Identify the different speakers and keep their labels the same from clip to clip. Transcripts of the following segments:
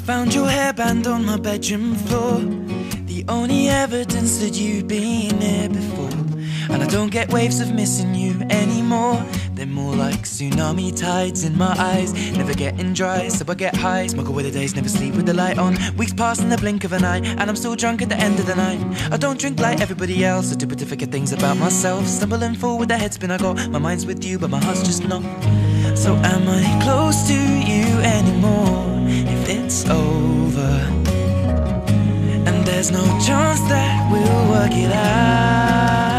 Speaker 1: found your hairband on my bedroom floor. The only evidence that you've been here before. And I don't get waves of missing you anymore. They're more like tsunami tides in my eyes. Never getting dry, so I get high. Smoke away the days, never sleep with the light on. Weeks pass in the blink of an eye, and I'm still drunk at the end of the night. I don't drink like everybody else, I do but to forget things about myself. Stumbling forward, the headspin I got. My mind's with you, but my heart's just not. So am I close to you anymore? If it's over, and there's no chance that we'll work it out.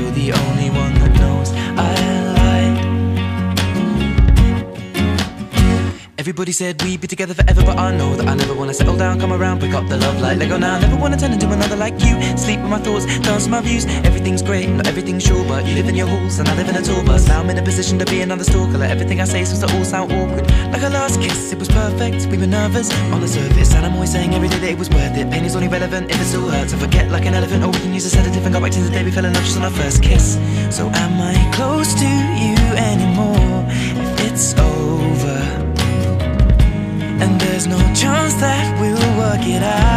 Speaker 1: You're the only Everybody said we'd be together forever, but I know that I never wanna settle down, come around, pick up the love like Lego now. Never wanna turn into another like you. Sleep with my thoughts, dance with my views. Everything's great, not everything's sure, but you live in your halls and I live in a tour bus. Now I'm in a position to be another stalker. Everything I say seems to all sound awkward. Like our last kiss, it was perfect. We were nervous on the surface, and I'm always saying every day that it was worth it. Pain is only relevant if it still hurts. I forget like an elephant, or we can use a sedative and go back to the day we fell in love just on our first kiss. So am I close to you anymore? If it's over. Chance that we'll work it out.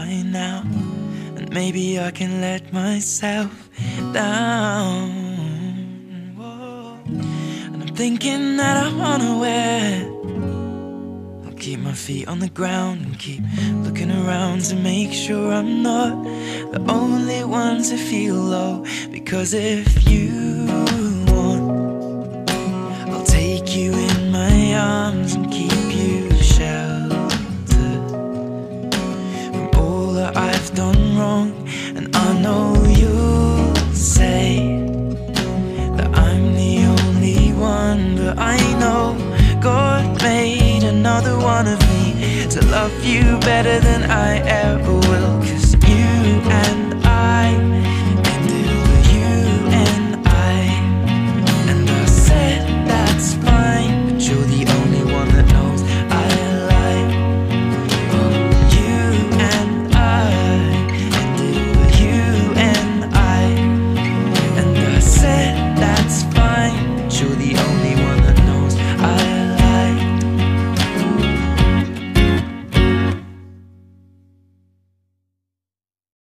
Speaker 1: By now. And maybe I can let myself down. And I'm thinking that I'm unaware. I'll keep my feet on the ground and keep looking around to make sure I'm not the only one to feel low. Because if you want, I'll take you another one of me To love you better than I ever will. Cause you and I